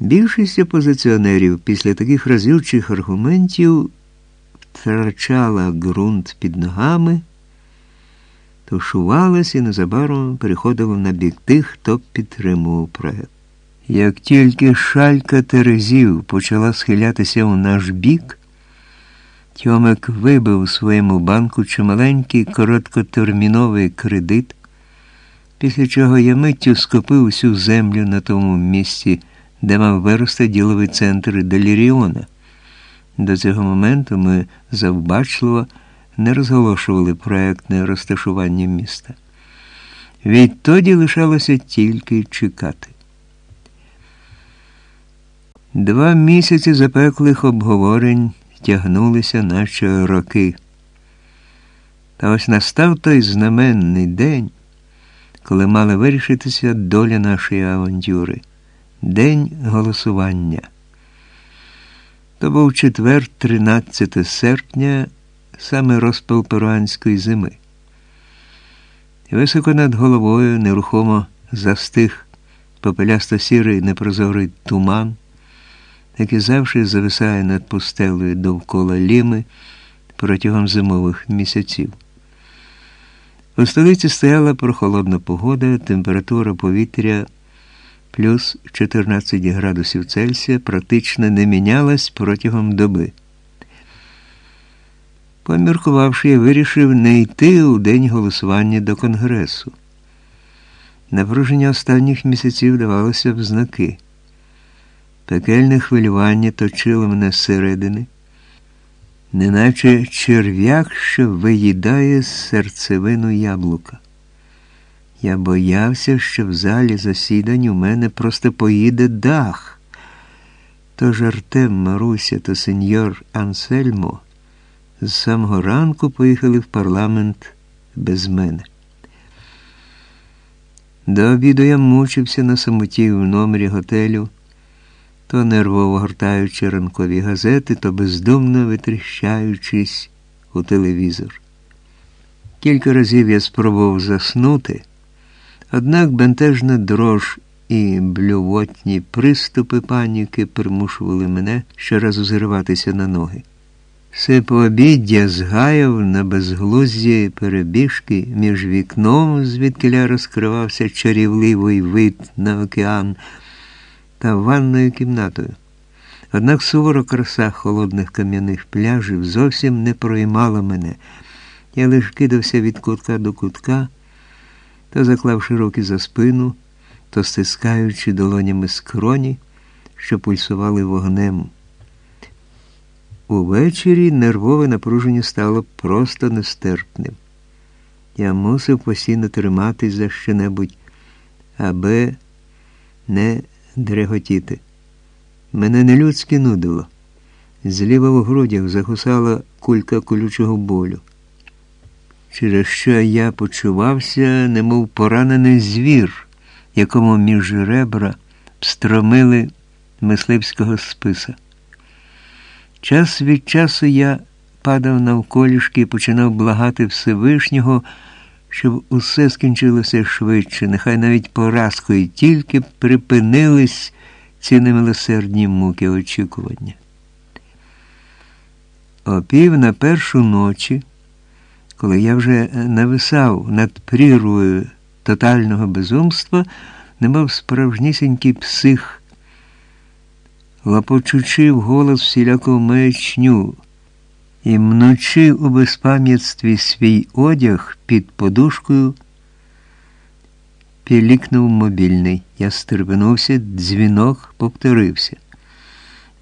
Більшість опозиціонерів після таких разючих аргументів втрачала ґрунт під ногами, тушувалась і незабаром переходила на бік тих, хто підтримував проект. Як тільки шалька Терезів почала схилятися у наш бік, Тьомик вибив своєму банку чималенький короткотерміновий кредит, після чого я миттю скопив усю землю на тому місці, де мав вирости діловий центр Деліріона. До цього моменту ми завбачливо не розголошували проектне розташування міста. Відтоді лишалося тільки чекати. Два місяці запеклих обговорень тягнулися, наче роки. Та ось настав той знаменний день, коли мала вирішитися доля нашої авантюри день голосування. То був четвер, 13 серпня, саме розпал перуанської зими. Високо над головою нерухомо застиг попелясто сірий непрозорий туман який завжди зависає над пустелею довкола ліми протягом зимових місяців. У столиці стояла прохолодна погода, температура повітря плюс 14 градусів Цельсія практично не мінялась протягом доби. Поміркувавши, я вирішив не йти у день голосування до Конгресу. Напруження останніх місяців давалося в знаки. Пекельне хвилювання точило мене зсередини, неначе черв'як, що виїдає серцевину яблука. Я боявся, що в залі засідань у мене просто поїде дах. Тож Артем, Маруся та сеньор Ансельмо з самого ранку поїхали в парламент без мене. До обіду я мучився на самоті в номері готелю то нервово гортаючи ранкові газети, то бездумно витріщаючись у телевізор. Кілька разів я спробував заснути, однак бентежна дрож і блювотні приступи паніки примушували мене щоразу зриватися на ноги. Все пообіддя згаяв на безглузді перебіжки між вікном, звідкиля розкривався чарівливий вид на океан та ванною кімнатою. Однак сувора краса холодних кам'яних пляжів зовсім не проймала мене. Я лише кидався від кутка до кутка, то заклавши руки за спину, то стискаючи долонями скроні, що пульсували вогнем. Увечері нервове напруження стало просто нестерпним. Я мусив постійно триматись за що-небудь, аби не дреготіти. Мене нелюдськи нудило. Зліва в грудях закусала кулька колючого болю. Через що я почувався, немов поранений звір, якому між ребра стромили мисливського списа. Час від часу я падав навколішки і починав благати Всевишнього щоб усе скінчилося швидше, нехай навіть поразкою, тільки припинились ці немилосердні муки очікування. О пів на першу ночі, коли я вже нависав над прірвою тотального безумства, немов справжнісінький псих, лопочучи в голос всіляку маячню і мнучи у безпам'ятстві свій одяг під подушкою, пілікнув мобільний. Я стрибнувся, дзвінок повторився.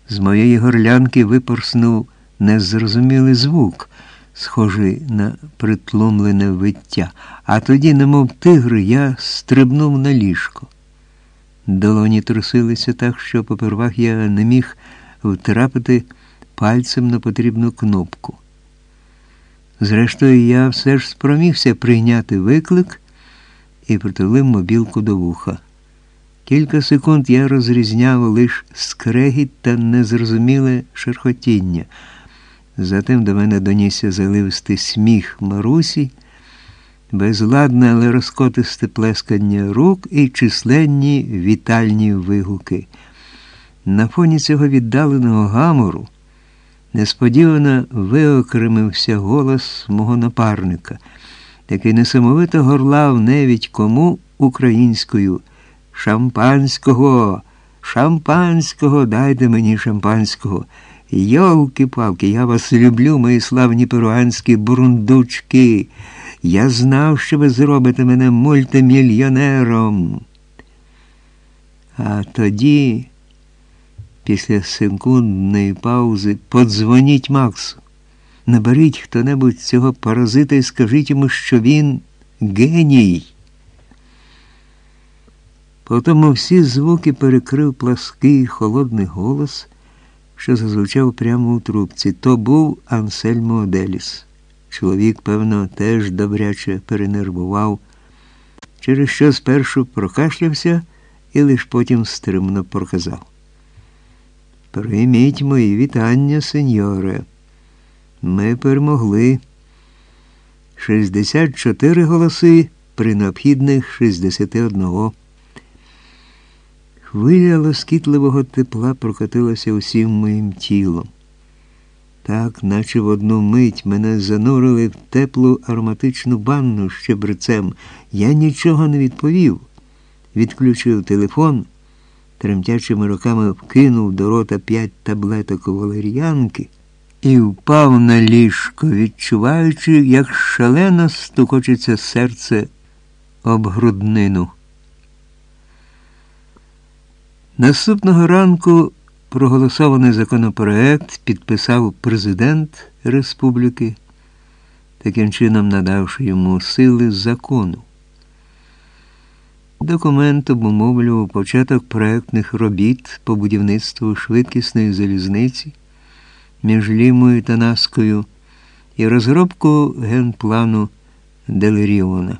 З моєї горлянки випорснув незрозумілий звук, схожий на притлумлене виття, а тоді, немов тигр, я стрибнув на ліжко. Долоні трусилися так, що попервах я не міг втрапити пальцем на потрібну кнопку. Зрештою, я все ж спромігся прийняти виклик і притулив мобілку до вуха. Кілька секунд я розрізняв лише скрегіт та незрозуміле шерхотіння. Затим до мене донісся заливистий сміх Марусі, безладне, але розкотисте плескання рук і численні вітальні вигуки. На фоні цього віддаленого гамору несподівано виокремився голос мого напарника, який несамовито горлав навіть кому українською Шампанського, шампанського, дайте мені шампанського. Йолки-палки, я вас люблю, мої славні перуанські бурундучки. Я знав, що ви зробите мене мультимільйонером. А тоді, після секундної паузи, подзвоніть Максу. Наберіть хто-небудь цього паразита і скажіть йому, що він геній. Потім всі звуки перекрив плаский холодний голос, що зазвучав прямо у трубці. То був Ансельмо Оделіс. Чоловік, певно, теж добряче перенервував, через що спершу прокашлявся і лиш потім стримно проказав. Прийміть мої вітання, сеньоре. Ми перемогли. 64 голоси при необхідних 61. Хвиля лоскітливого тепла прокотилася усім моїм тілом. Так, наче в одну мить мене занурили в теплу ароматичну банну щебрецем. Я нічого не відповів. Відключив телефон, тремтячими руками вкинув до рота п'ять таблеток валер'янки і впав на ліжко, відчуваючи, як шалено стукочеться серце об груднину. Наступного ранку проголосований законопроект підписав президент республіки, таким чином надавши йому сили закону. Документ обумовлював початок проектних робіт по будівництву швидкісної залізниці між Лімою та Наскою і розробку генплану Делеріона.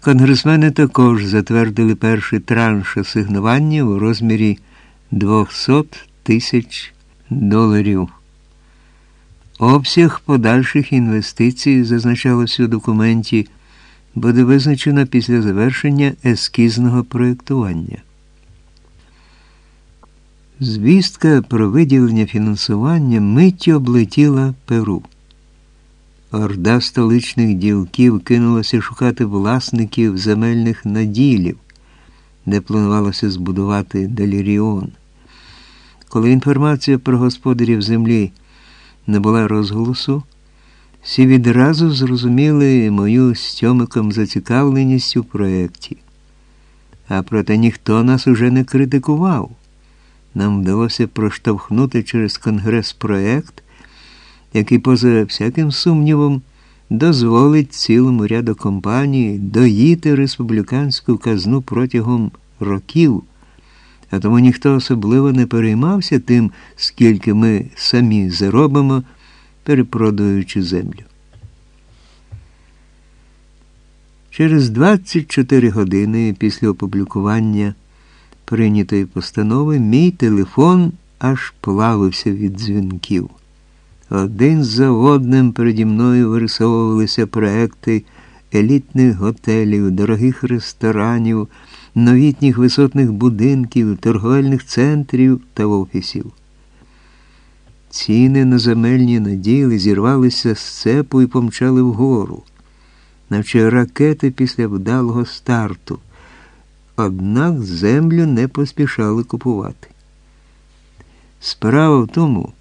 Конгресмени також затвердили перший транш асигнування у розмірі 200 тисяч доларів. Обсяг подальших інвестицій, зазначалося у документі, буде визначено після завершення ескізного проєктування. Звістка про виділення фінансування миттю облетіла Перу. Орда столичних ділків кинулася шукати власників земельних наділів, де планувалося збудувати Даліріон. Коли інформація про господарів землі не була розголосу, всі відразу зрозуміли мою з Тьомиком зацікавленість у проєкті. А проте ніхто нас уже не критикував. Нам вдалося проштовхнути через Конгрес проєкт, який, поза всяким сумнівом, дозволить цілому ряду компаній доїти республіканську казну протягом років, а тому ніхто особливо не переймався тим, скільки ми самі заробимо, перепродаючи землю. Через 24 години після опублікування прийнятої постанови мій телефон аж плавився від дзвінків. Один за одним переді мною вирисовувалися проекти елітних готелів, дорогих ресторанів, новітніх висотних будинків, торговельних центрів та офісів. Ціни на земельні наділи зірвалися з цепу і помчали вгору, наче ракети після вдалого старту. Однак землю не поспішали купувати. Справа в тому,